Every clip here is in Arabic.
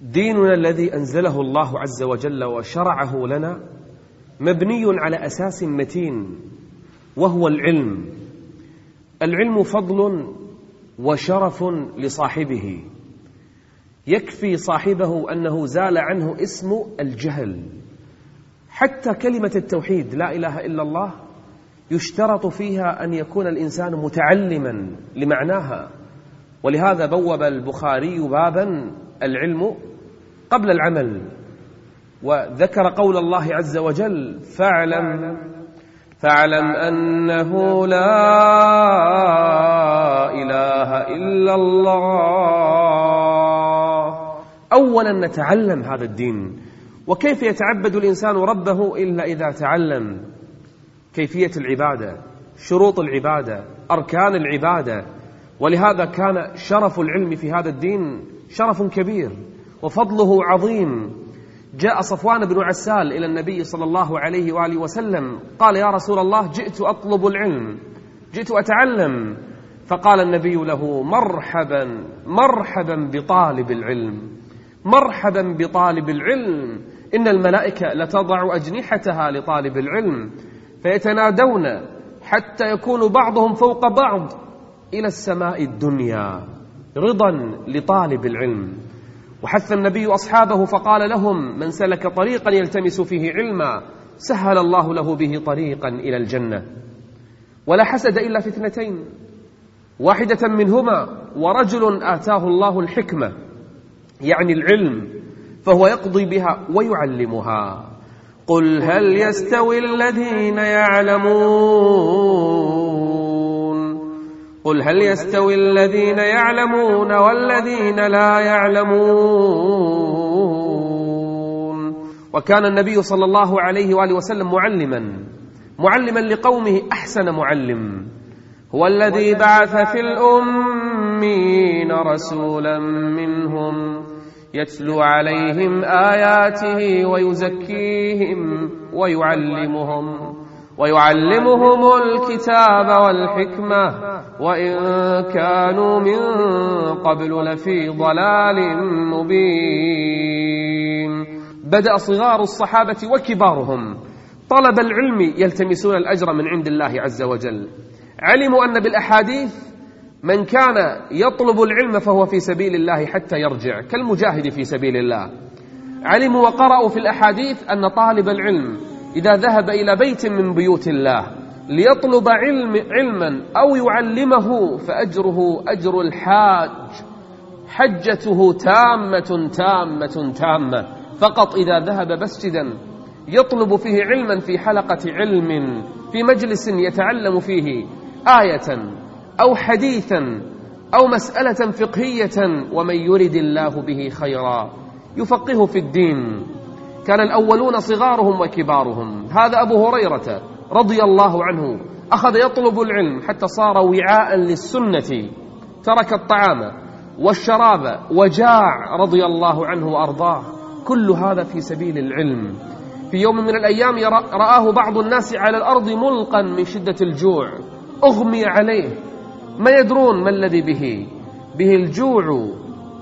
ديننا الذي أنزله الله عز وجل وشرعه لنا مبني على أساس متين وهو العلم. العلم فضل وشرف لصاحبه. يكفي صاحبه أنه زال عنه اسم الجهل. حتى كلمة التوحيد لا إله إلا الله يشترط فيها أن يكون الإنسان متعلما لمعناها. ولهذا بوب البخاري بابا العلم قبل العمل وذكر قول الله عز وجل فاعلم فاعلم أنه لا إله إلا الله. أولا نتعلم هذا الدين وكيف يتعبد الإنسان ربه إلا إذا تعلم؟ كيفية العبادة شروط العبادة أركان العبادة. ولهذا كان شرف العلم في هذا الدين شرف كبير. وفضله عظيم. جاء صفوان بن عسال إلى النبي صلى الله عليه وآله وسلم قال يا رسول الله جئت أطلب العلم جئت أتعلم. فقال النبي له مرحبا مرحبا بطالب العلم مرحبا بطالب العلم إن الملائكة لتضع أجنحتها لطالب العلم فيتنادون حتى يكون بعضهم فوق بعض إلى السماء الدنيا رضا لطالب العلم. وحث النبي أصحابه فقال لهم من سلك طريقا يلتمس فيه علما سهل الله له به طريقا إلى الجنة ولا حسد إلا في اثنتين واحدة منهما ورجل آتاه الله الحكمة يعني العلم فهو يقضي بها ويعلمها قل هل يستوي الذين يعلمون قل هل يستوي الذين يعلمون والذين لا يعلمون وكان النبي صلى الله عليه وآله وسلم معلما معلما لقومه أحسن معلم هو الذي بعث في الأمين رسولا منهم يتلو عليهم آياته ويزكيهم ويعلمهم ويعلمهم الكتاب والحكمة وإن كانوا من قبل لفي ضلال مبين. بدأ صغار الصحابة وكبارهم. طلب العلم يلتمسون الأجر من عند الله عز وجل. علموا أن بالأحاديث من كان يطلب العلم فهو في سبيل الله حتى يرجع كالمجاهد في سبيل الله. علموا وقرأوا في الأحاديث أن طالب العلم إذا ذهب إلى بيت من بيوت الله ليطلب علم علما أو يعلمه فأجره أجر الحاج. حجته تامة تامة تامة. فقط إذا ذهب مسجدا يطلب فيه علما في حلقة علم في مجلس يتعلم فيه آية أو حديثا أو مسألة فقهية ومن يرد الله به خيرا. يفقه في الدين. كان الأولون صغارهم وكبارهم. هذا أبو هريرة رضي الله عنه. أخذ يطلب العلم حتى صار وعاء للسنة. ترك الطعام والشراب وجاع رضي الله عنه وأرضاه. كل هذا في سبيل العلم. في يوم من الأيام رآه بعض الناس على الأرض ملقا من شدة الجوع. أغمي عليه. ما يدرون ما الذي به. به الجوع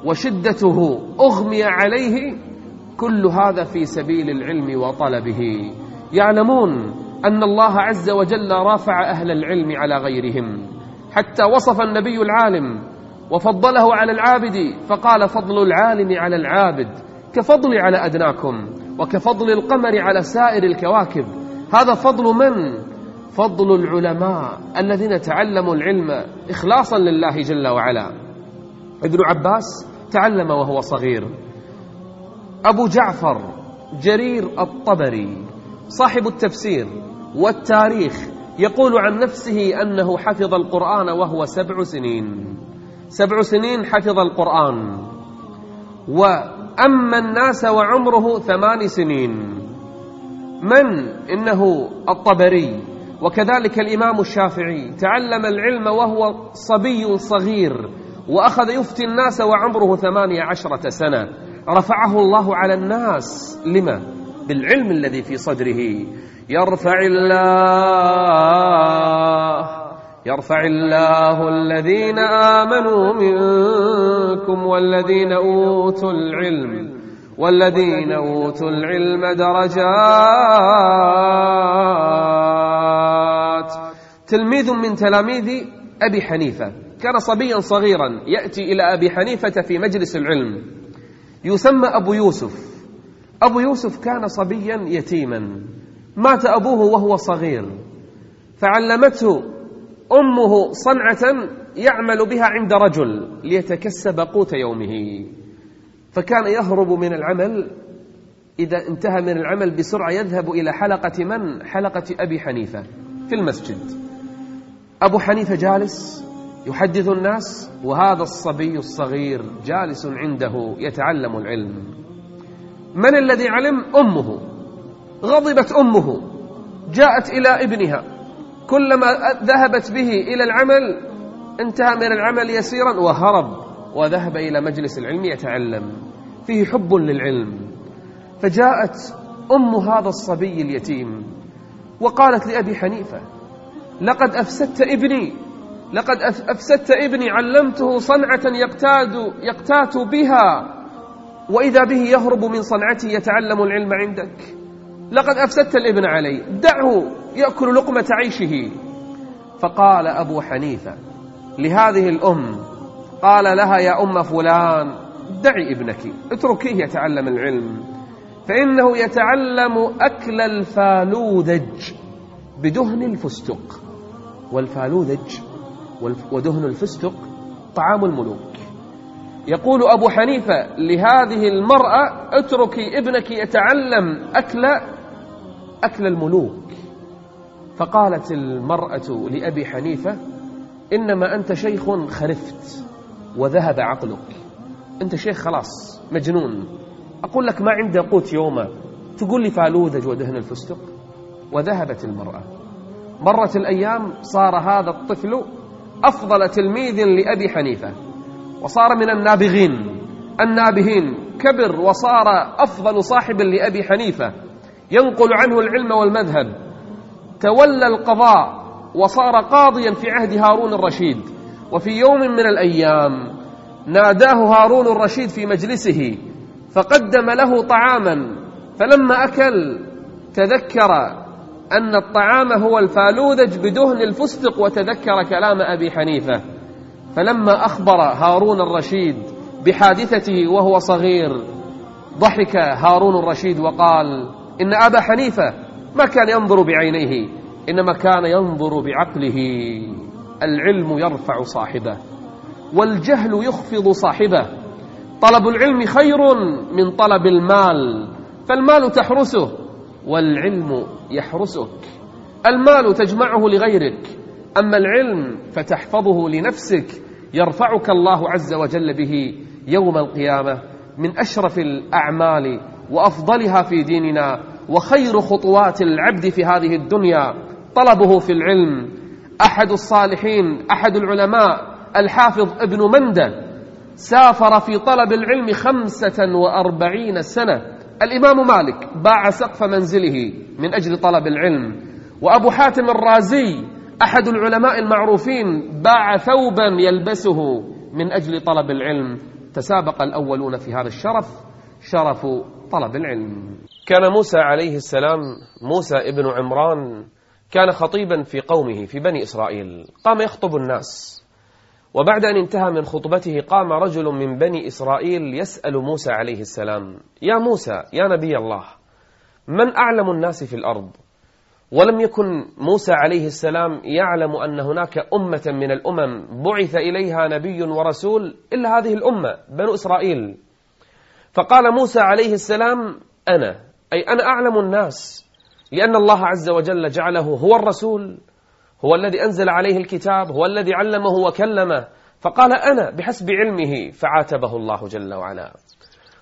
وشدته. أغمي عليه. كل هذا في سبيل العلم وطلبه. يعلمون أن الله عز وجل رافع أهل العلم على غيرهم. حتى وصف النبي العالم وفضله على العابد فقال فضل العالم على العابد كفضل على أدناكم وكفضل القمر على سائر الكواكب. هذا فضل من؟ فضل العلماء الذين تعلموا العلم إخلاصا لله جل وعلا. ابن عباس تعلم وهو صغير. أبو جعفر جرير الطبري صاحب التفسير والتاريخ يقول عن نفسه أنه حفظ القرآن وهو سبع سنين. سبع سنين حفظ القرآن. وأما الناس وعمره ثمان سنين. من؟ إنه الطبري. وكذلك الإمام الشافعي. تعلم العلم وهو صبي صغير. وأخذ يفتي الناس وعمره ثمانية عشرة سنة. رفعه الله على الناس. لما؟ بالعلم الذي في صدره. يرفع الله يرفع الله الذين آمنوا منكم والذين أوتوا العلم والذين أوتوا العلم درجات. تلميذ من تلاميذ أبي حنيفة. كان صبيا صغيرا يأتي إلى أبي حنيفة في مجلس العلم. يسمى أبو يوسف. أبو يوسف كان صبيا يتيما. مات أبوه وهو صغير. فعلمته أمه صنعة يعمل بها عند رجل ليتكسب قوت يومه. فكان يهرب من العمل. إذا انتهى من العمل بسرعة يذهب إلى حلقة من؟ حلقة أبي حنيفة في المسجد. أبو حنيفة جالس. يحدث الناس وهذا الصبي الصغير جالس عنده يتعلم العلم. من الذي علم؟ أمه. غضبت أمه. جاءت إلى ابنها. كلما ذهبت به إلى العمل انتهى من العمل يسيرا وهرب وذهب إلى مجلس العلم يتعلم. فيه حب للعلم. فجاءت أم هذا الصبي اليتيم وقالت لأبي حنيفة لقد أفسدت ابني. لقد أفسدت ابني علمته صنعة يقتاد, يقتات بها وإذا به يهرب من صنعته يتعلم العلم عندك. لقد أفسدت الابن علي دعه يأكل لقمة عيشه. فقال أبو حنيفة لهذه الأم قال لها يا أم فلان دعي ابنك اتركيه يتعلم العلم. فإنه يتعلم أكل الفالوذج بدهن الفستق. والفالوذج ودهن الفستق طعام الملوك. يقول أبو حنيفة لهذه المرأة اتركي ابنك يتعلم أكل أكل الملوك. فقالت المرأة لأبي حنيفة إنما أنت شيخ خرفت وذهب عقلك. أنت شيخ خلاص مجنون. أقول لك ما عنده قوت يوما. تقول لي فالوذج ودهن الفستق؟ وذهبت المرأة. مرت الأيام صار هذا الطفل أفضل تلميذ لأبي حنيفة. وصار من النابغين. النابهين. كبر وصار أفضل صاحب لأبي حنيفة. ينقل عنه العلم والمذهب. تولى القضاء. وصار قاضيا في عهد هارون الرشيد. وفي يوم من الأيام ناداه هارون الرشيد في مجلسه. فقدم له طعاما. فلما أكل تذكر أن الطعام هو الفالوذج بدهن الفستق وتذكر كلام أبي حنيفة. فلما أخبر هارون الرشيد بحادثته وهو صغير ضحك هارون الرشيد وقال إن أبا حنيفة ما كان ينظر بعينيه إنما كان ينظر بعقله. العلم يرفع صاحبه والجهل يخفض صاحبه. طلب العلم خير من طلب المال فالمال تحرسه. والعلم يحرسك. المال تجمعه لغيرك أما العلم فتحفظه لنفسك يرفعك الله عز وجل به يوم القيامة من أشرف الأعمال وأفضلها في ديننا وخير خطوات العبد في هذه الدنيا. طلبه في العلم أحد الصالحين أحد العلماء الحافظ ابن مندة. سافر في طلب العلم خمسة وأربعين سنة. الإمام مالك باع سقف منزله من أجل طلب العلم. وأبو حاتم الرازي أحد العلماء المعروفين باع ثوبا يلبسه من أجل طلب العلم. تسابق الأولون في هذا الشرف شرف طلب العلم. كان موسى عليه السلام موسى ابن عمران كان خطيبا في قومه في بني إسرائيل. قام يخطب الناس. وبعد أن انتهى من خطبته قام رجل من بني إسرائيل يسأل موسى عليه السلام يا موسى يا نبي الله من أعلم الناس في الأرض؟ ولم يكن موسى عليه السلام يعلم أن هناك أمة من الأمم بعث إليها نبي ورسول إلا هذه الأمة بنو إسرائيل. فقال موسى عليه السلام أنا أي أنا أعلم الناس لأن الله عز وجل جعله هو الرسول هو الذي أنزل عليه الكتاب هو الذي علمه وكلمه. فقال أنا بحسب علمه فعاتبه الله جل وعلا.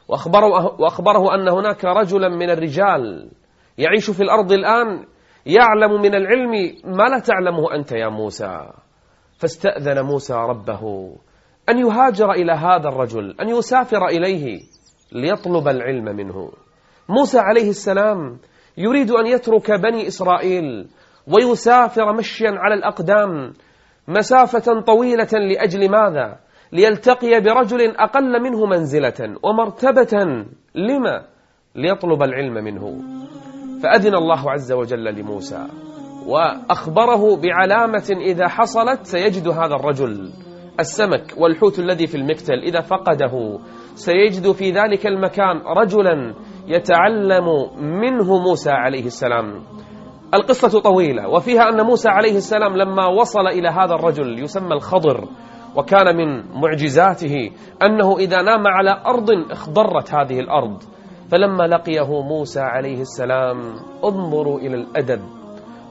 وأخبره, أه- وأخبره أن هناك رجلا من الرجال يعيش في الأرض الآن يعلم من العلم ما لا تعلمه أنت يا موسى. فاستأذن موسى ربه أن يهاجر إلى هذا الرجل أن يسافر إليه ليطلب العلم منه. موسى عليه السلام يريد أن يترك بني إسرائيل ويسافر مشيا على الأقدام مسافة طويلة لأجل ماذا؟ ليلتقي برجل أقل منه منزلة ومرتبة لما؟ ليطلب العلم منه فأذن الله عز وجل لموسى وأخبره بعلامة إذا حصلت سيجد هذا الرجل السمك والحوت الذي في المكتل إذا فقده سيجد في ذلك المكان رجلا يتعلم منه موسى عليه السلام القصة طويلة. وفيها أن موسى عليه السلام لما وصل إلى هذا الرجل يسمى الخضر وكان من معجزاته أنه إذا نام على أرض اخضرت هذه الأرض. فلما لقيه موسى عليه السلام انظروا إلى الأدب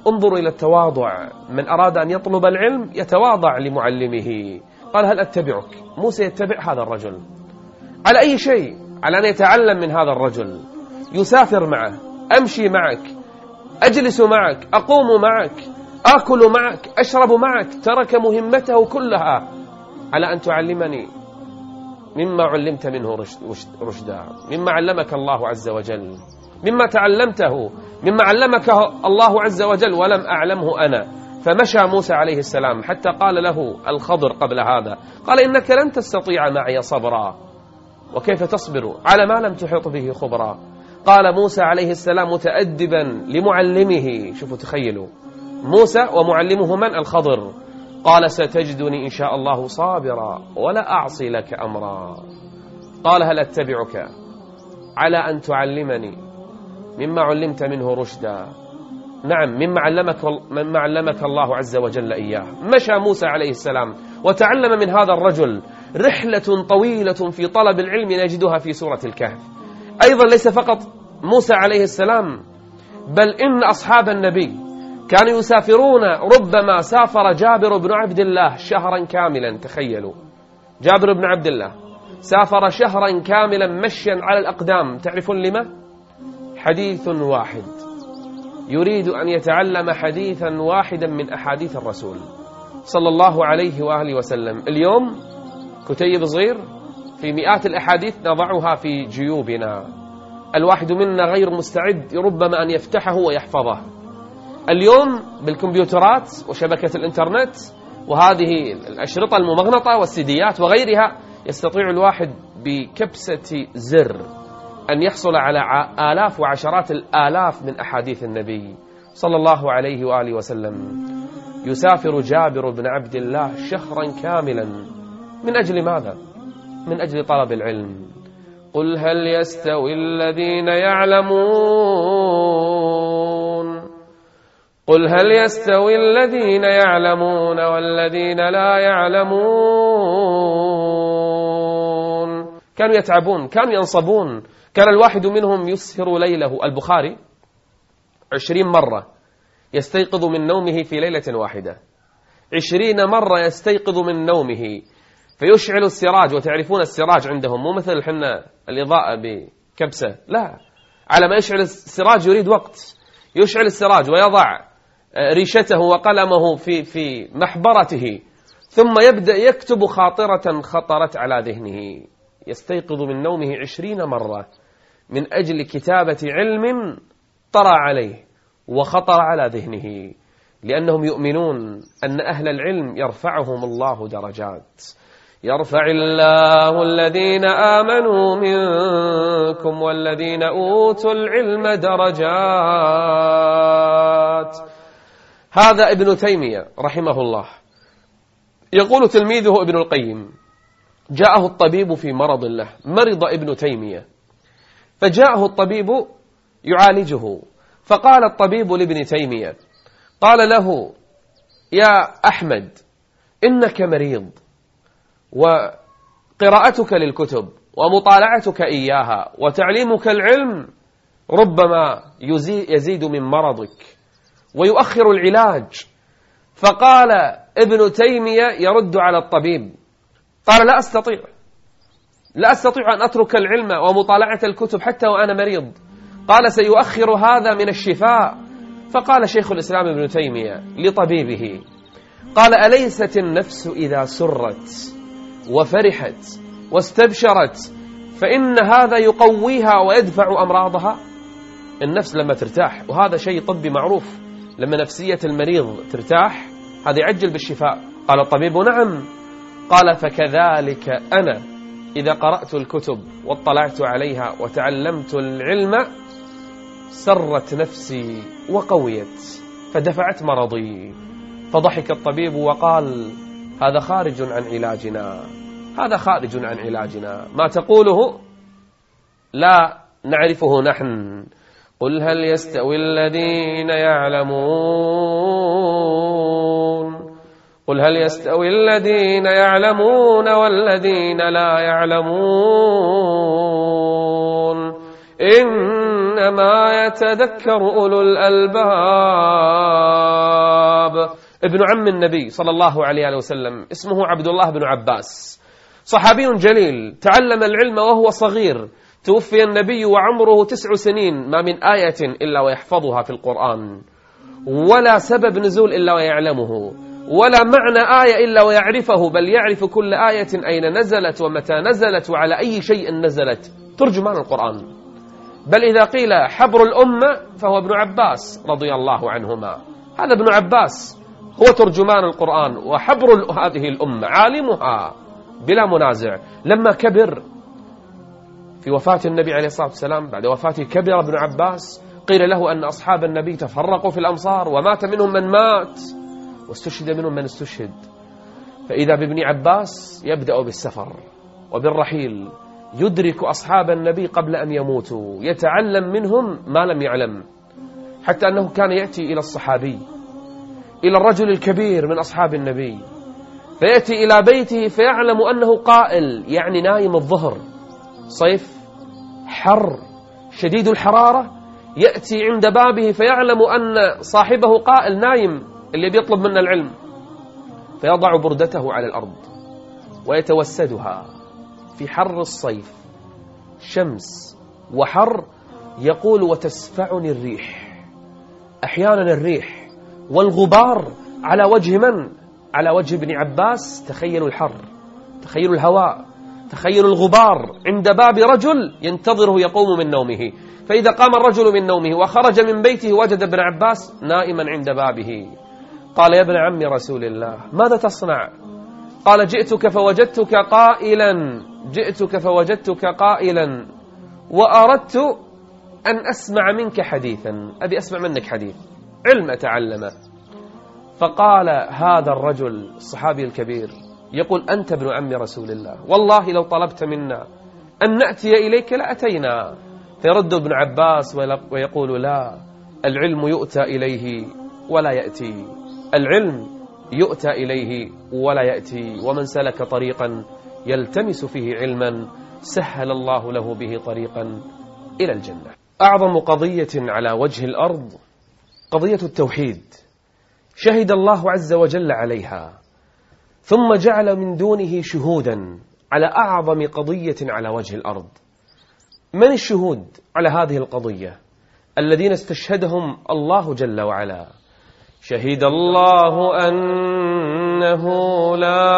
انظروا إلى التواضع. من أراد أن يطلب العلم يتواضع لمعلمه. قال هل أتبعك؟ موسى يتبع هذا الرجل. على أي شيء؟ على أن يتعلم من هذا الرجل. يسافر معه أمشي معك. أجلس معك أقوم معك آكل معك أشرب معك ترك مهمته كلها. على أن تعلمني؟ مما علمت منه رشدا. مما علمك الله عز وجل. مما تعلمته. مما علمك الله عز وجل ولم أعلمه أنا. فمشى موسى عليه السلام حتى قال له الخضر قبل هذا. قال إنك لن تستطيع معي صبرا. وكيف تصبر؟ على ما لم تحط به خبرا. قال موسى عليه السلام متأدبا لمعلمه. شوفوا تخيلوا. موسى ومعلمه من؟ الخضر. قال ستجدني إن شاء الله صابرا ولا أعصي لك أمرا. قال هل أتبعك؟ على أن تعلمني. مما علمت منه رشدا. نعم مما علمك, مما علمك الله عز وجل إياه. مشى موسى عليه السلام وتعلم من هذا الرجل رحلة طويلة في طلب العلم نجدها في سورة الكهف. أيضا ليس فقط موسى عليه السلام بل إن أصحاب النبي كانوا يسافرون ربما سافر جابر بن عبد الله شهرا كاملا تخيلوا. جابر بن عبد الله سافر شهرا كاملا مشيا على الأقدام. تعرفون لما؟ حديث واحد. يريد أن يتعلم حديثا واحدا من أحاديث الرسول صلى الله عليه وآله وسلم. اليوم كتيب صغير في مئات الأحاديث نضعها في جيوبنا. الواحد منا غير مستعد ربما أن يفتحه ويحفظه. اليوم بالكمبيوترات وشبكة الإنترنت وهذه الأشرطة الممغنطة والسيديات وغيرها يستطيع الواحد بكبسة زر أن يحصل على آلاف وعشرات الآلاف من أحاديث النبي صلى الله عليه وآله وسلم. يسافر جابر بن عبد الله شهرا كاملا. من أجل ماذا؟ من أجل طلب العلم. قل هل يستوي الذين يعلمون؟ قل هل يستوي الذين يعلمون والذين لا يعلمون؟ كانوا يتعبون كانوا ينصبون. كان الواحد منهم يسهر ليله. البخاري عشرين مرة يستيقظ من نومه في ليلة واحدة. عشرين مرة يستيقظ من نومه. فيشعل السراج وتعرفون السراج عندهم مو مثل إحنا الإضاءة بكبسة لا. على ما يشعل السراج يريد وقت. يشعل السراج ويضع آه، ريشته وقلمه في في محبرته ثم يبدأ يكتب خاطرة خطرت على ذهنه. يستيقظ من نومه عشرين مرة من أجل كتابة علم طرى عليه وخطر على ذهنه لأنهم يؤمنون أن أهل العلم يرفعهم الله درجات. يرفع الله الذين آمنوا منكم والذين أوتوا العلم درجات. هذا ابن تيمية رحمه الله. يقول تلميذه ابن القيم جاءه الطبيب في مرض له مرض ابن تيمية. فجاءه الطبيب يعالجه. فقال الطبيب لابن تيمية قال له يا أحمد إنك مريض. وقراءتك للكتب ومطالعتك إياها وتعليمك العلم ربما يزيد من مرضك ويؤخر العلاج. فقال ابن تيمية يرد على الطبيب قال لا أستطيع لا أستطيع أن أترك العلم ومطالعة الكتب حتى وأنا مريض. قال سيؤخر هذا من الشفاء. فقال شيخ الإسلام ابن تيمية لطبيبه قال أليست النفس إذا سرت؟ وفرحت واستبشرت فإن هذا يقويها ويدفع أمراضها النفس لما ترتاح وهذا شيء طبي معروف لما نفسية المريض ترتاح هذا يعجل بالشفاء. قال الطبيب نعم. قال فكذلك أنا إذا قرأت الكتب واطلعت عليها وتعلمت العلم سرت نفسي وقويت فدفعت مرضي. فضحك الطبيب وقال هذا خارج عن علاجنا. هذا خارج عن علاجنا. ما تقوله لا نعرفه نحن. قل هل يستوي الذين يعلمون؟ قل هل يستوي الذين يعلمون والذين لا يعلمون؟ إنما يتذكر أولو الألباب. ابن عم النبي صلى الله عليه وسلم اسمه عبد الله بن عباس. صحابي جليل تعلم العلم وهو صغير. توفي النبي وعمره تسع سنين ما من آية إلا ويحفظها في القرآن. ولا سبب نزول إلا ويعلمه. ولا معنى آية إلا ويعرفه بل يعرف كل آية أين نزلت ومتى نزلت وعلى أي شيء نزلت. ترجمان القرآن. بل إذا قيل حبر الأمة فهو ابن عباس رضي الله عنهما. هذا ابن عباس. هو ترجمان القرآن وحبر هذه الأمة عالمها بلا منازع. لما كبر في وفاة النبي عليه الصلاة والسلام بعد وفاته كبر ابن عباس قيل له أن أصحاب النبي تفرقوا في الأمصار ومات منهم من مات واستشهد منهم من استشهد. فإذا بابن عباس يبدأ بالسفر وبالرحيل يدرك أصحاب النبي قبل أن يموتوا يتعلم منهم ما لم يعلم حتى أنه كان يأتي إلى الصحابي. إلى الرجل الكبير من أصحاب النبي. فيأتي إلى بيته فيعلم أنه قائل يعني نايم الظهر. صيف حر شديد الحرارة. يأتي عند بابه فيعلم أن صاحبه قائل نايم اللي بيطلب منه العلم. فيضع بردته على الأرض ويتوسدها. في حر الصيف شمس وحر يقول وتسفعني الريح. أحيانا الريح والغبار على وجه من؟ على وجه ابن عباس تخيلوا الحر تخيلوا الهواء تخيلوا الغبار عند باب رجل ينتظره يقوم من نومه. فإذا قام الرجل من نومه وخرج من بيته وجد ابن عباس نائما عند بابه. قال يا ابن عم رسول الله ماذا تصنع؟ قال جئتك فوجدتك قائلا جئتك فوجدتك قائلا وأردت أن أسمع منك حديثا. أبي أسمع منك حديث. علم تعلمه فقال هذا الرجل الصحابي الكبير يقول أنت ابن عم رسول الله. والله لو طلبت منا أن نأتي إليك لأتينا. فيرد ابن عباس ويقول لا العلم يؤتى إليه ولا يأتي. العلم يؤتى إليه ولا يأتي. ومن سلك طريقا يلتمس فيه علما سهل الله له به طريقا إلى الجنة. أعظم قضية على وجه الأرض قضية التوحيد. شهد الله عز وجل عليها. ثم جعل من دونه شهودا على أعظم قضية على وجه الأرض. من الشهود على هذه القضية؟ الذين استشهدهم الله جل وعلا. شهد الله أنه لا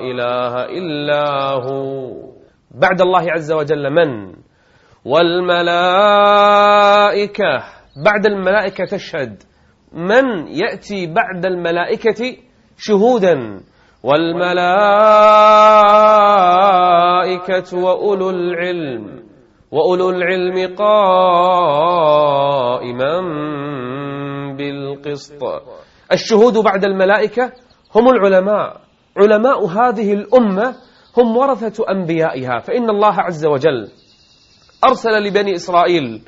إله إلا هو. بعد الله عز وجل من؟ والملائكة. بعد الملائكة تشهد. من يأتي بعد الملائكة شهودا؟ والملائكة وأولو العلم. وأولو العلم قائما بالقسط. الشهود بعد الملائكة هم العلماء. علماء هذه الأمة هم ورثة أنبيائها. فإن الله عز وجل أرسل لبني إسرائيل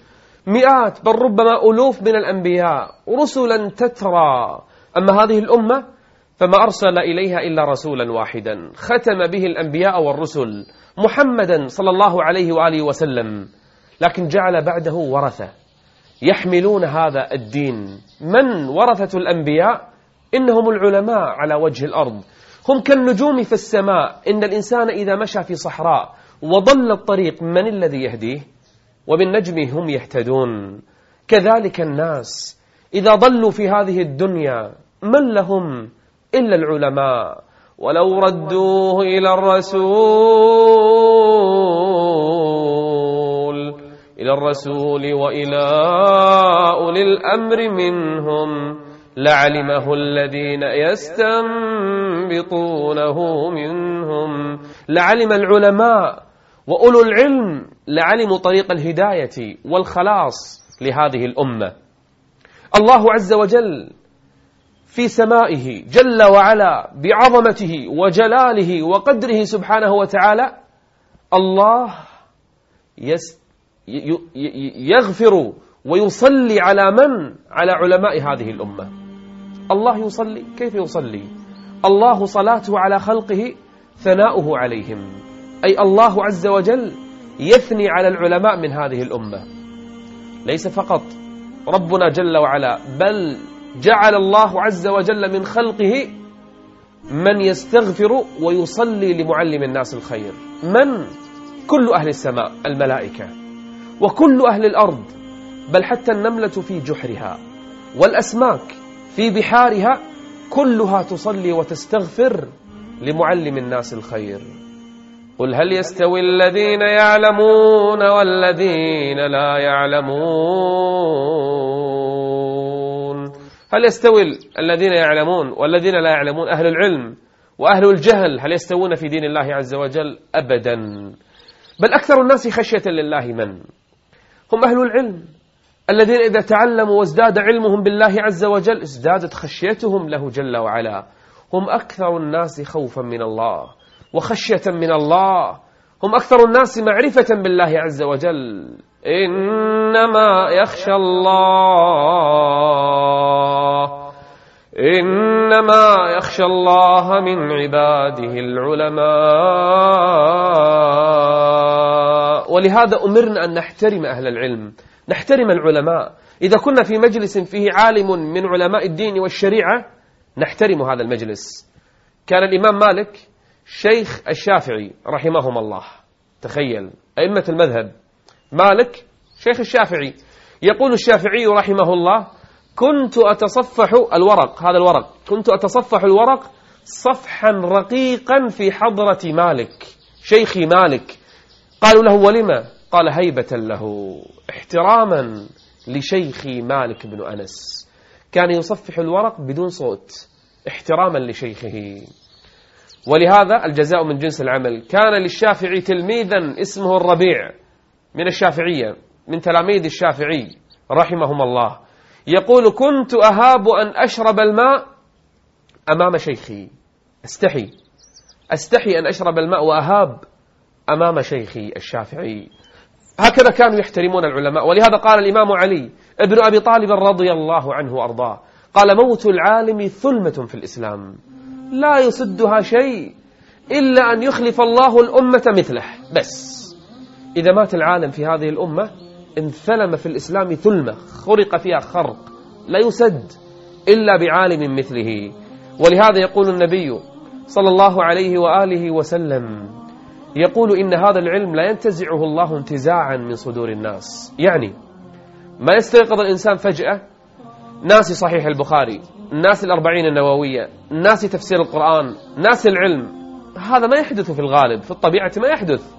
مئات بل ربما ألوف من الأنبياء. رسلا تترى. أما هذه الأمة فما أرسل إليها إلا رسولا واحدا. ختم به الأنبياء والرسل محمدا صلى الله عليه وآله وسلم. لكن جعل بعده ورثة. يحملون هذا الدين. من ورثة الأنبياء؟ إنهم العلماء على وجه الأرض. هم كالنجوم في السماء. إن الإنسان إذا مشى في صحراء وضل الطريق من الذي يهديه؟ وبالنجم هم يهتدون. كذلك الناس إذا ضلوا في هذه الدنيا من لهم إلا العلماء؟ ولو ردوه إلى الرسول إلى الرسول وإلى أولي الأمر منهم لعلمه الذين يستنبطونه منهم. لعلم العلماء وأولو العلم لعلموا طريق الهداية والخلاص لهذه الأمة الله عز وجل في سمائه جل وعلا بعظمته وجلاله وقدره سبحانه وتعالى الله يغفر ويصلي على من؟ على علماء هذه الأمة الله يصلي كيف يصلي؟ الله صلاته على خلقه ثناؤه عليهم أي الله عز وجل يثني على العلماء من هذه الأمة. ليس فقط ربنا جل وعلا بل جعل الله عز وجل من خلقه من يستغفر ويصلي لمعلم الناس الخير. من؟ كل أهل السماء الملائكة وكل أهل الأرض بل حتى النملة في جحرها والأسماك في بحارها كلها تصلي وتستغفر لمعلم الناس الخير. قل هل يستوي الذين يعلمون والذين لا يعلمون؟ هل يستوي الذين يعلمون والذين لا يعلمون أهل العلم وأهل الجهل؟ هل يستوون في دين الله عز وجل؟ أبدا. بل أكثر الناس خشية لله من؟ هم أهل العلم. الذين إذا تعلموا وازداد علمهم بالله عز وجل ازدادت خشيتهم له جل وعلا. هم أكثر الناس خوفا من الله. وخشية من الله. هم أكثر الناس معرفة بالله عز وجل. إنما يخشى الله. إنما يخشى الله من عباده العلماء. ولهذا أمرنا أن نحترم أهل العلم. نحترم العلماء. إذا كنا في مجلس فيه عالم من علماء الدين والشريعة نحترم هذا المجلس. كان الإمام مالك شيخ الشافعي رحمهم الله. تخيل. أئمة المذهب. مالك شيخ الشافعي. يقول الشافعي رحمه الله كنت أتصفح الورق. هذا الورق. كنت أتصفح الورق صفحا رقيقا في حضرة مالك. شيخي مالك. قالوا له ولما؟ قال هيبة له. احتراما لشيخي مالك بن أنس. كان يصفح الورق بدون صوت. احتراما لشيخه. ولهذا الجزاء من جنس العمل. كان للشافعي تلميذا اسمه الربيع من الشافعية من تلاميذ الشافعي رحمهم الله. يقول كنت أهاب أن أشرب الماء أمام شيخي. أستحي. أستحي أن أشرب الماء وأهاب أمام شيخي الشافعي. هكذا كانوا يحترمون العلماء. ولهذا قال الإمام علي ابن أبي طالب رضي الله عنه وأرضاه قال موت العالم ثلمة في الإسلام. لا يصدها شيء إلا أن يخلف الله الأمة مثله. بس. إذا مات العالم في هذه الأمة انثلم في الإسلام ثلمة. خرق فيها خرق. لا يسد إلا بعالم مثله. ولهذا يقول النبي صلى الله عليه وآله وسلم يقول إن هذا العلم لا ينتزعه الله انتزاعا من صدور الناس. يعني ما يستيقظ الإنسان فجأة ناسي صحيح البخاري ناسي الأربعين النووية ناسي تفسير القرآن ناسي العلم. هذا ما يحدث في الغالب في الطبيعة ما يحدث.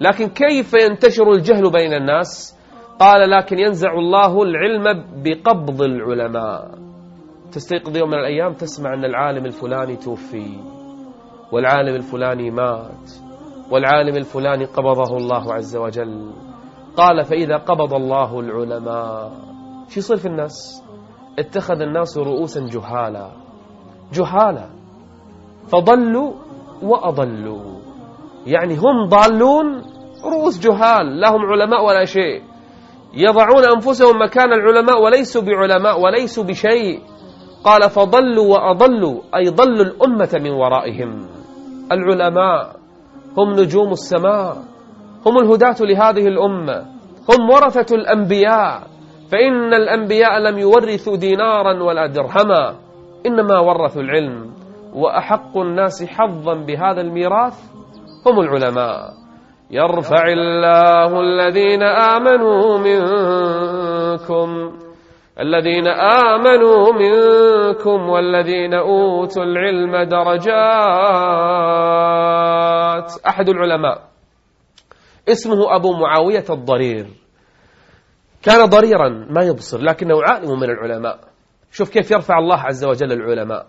لكن كيف ينتشر الجهل بين الناس؟ قال لكن ينزع الله العلم بقبض العلماء. تستيقظ يوم من الأيام تسمع أن العالم الفلاني توفي والعالم الفلاني مات والعالم الفلاني قبضه الله عز وجل. قال فإذا قبض الله العلماء. شو يصير في الناس؟ اتخذ الناس رؤوسا جهالا. جهالا. فضلوا وأضلوا. يعني هم ضالون رؤوس جهال لهم علماء ولا شيء. يضعون أنفسهم مكان العلماء وليسوا بعلماء وليسوا بشيء. قال فضلوا وأضلوا أي ضلوا الأمة من ورائهم. العلماء هم نجوم السماء. هم الهداة لهذه الأمة. هم ورثة الأنبياء. فإن الأنبياء لم يورثوا دينارا ولا درهما إنما ورثوا العلم وأحق الناس حظا بهذا الميراث هم العلماء. يرفع الله الذين آمنوا منكم الذين آمنوا منكم والذين أوتوا العلم درجات. أحد العلماء اسمه أبو معاوية الضرير. كان ضريرا ما يبصر لكنه عالم من العلماء. شوف كيف يرفع الله عز وجل العلماء.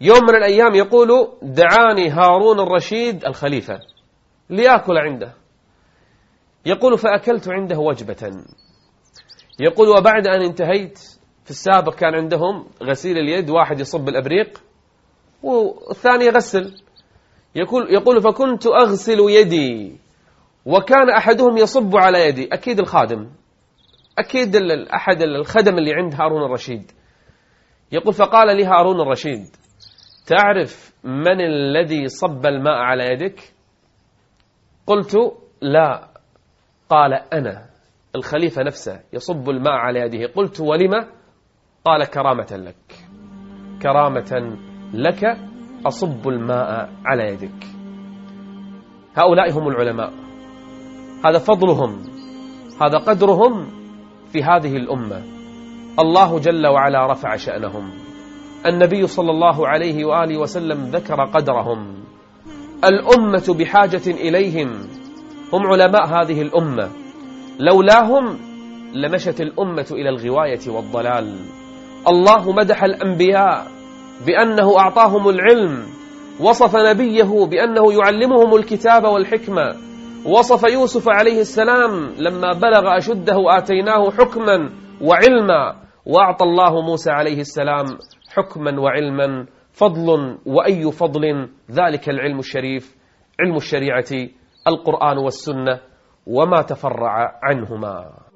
يوم من الأيام يقول دعاني هارون الرشيد الخليفة ليأكل عنده. يقول فأكلت عنده وجبة. يقول وبعد أن انتهيت في السابق كان عندهم غسيل اليد واحد يصب الأبريق والثاني يغسل. يقول, يقول فكنت أغسل يدي وكان أحدهم يصب على يدي. أكيد الخادم. أكيد أحد الخدم اللي عند هارون الرشيد. يقول فقال لي هارون الرشيد تعرف من الذي صب الماء على يدك؟ قلت لا. قال أنا. الخليفة نفسه يصب الماء على يده. قلت ولم؟ قال كرامة لك. كرامة لك أصب الماء على يدك. هؤلاء هم العلماء. هذا فضلهم هذا قدرهم في هذه الأمة. الله جل وعلا رفع شأنهم. النبي صلى الله عليه وآله وسلم ذكر قدرهم. الأمة بحاجة إليهم. هم علماء هذه الأمة. لولاهم لمشت الأمة إلى الغواية والضلال. الله مدح الأنبياء بأنه أعطاهم العلم. وصف نبيه بأنه يعلمهم الكتاب والحكمة. وصف يوسف عليه السلام لما بلغ أشده آتيناه حكما وعلما وأعطى الله موسى عليه السلام حكما وعلما فضل وأي فضل ذلك العلم الشريف علم الشريعة القرآن والسنة وما تفرع عنهما.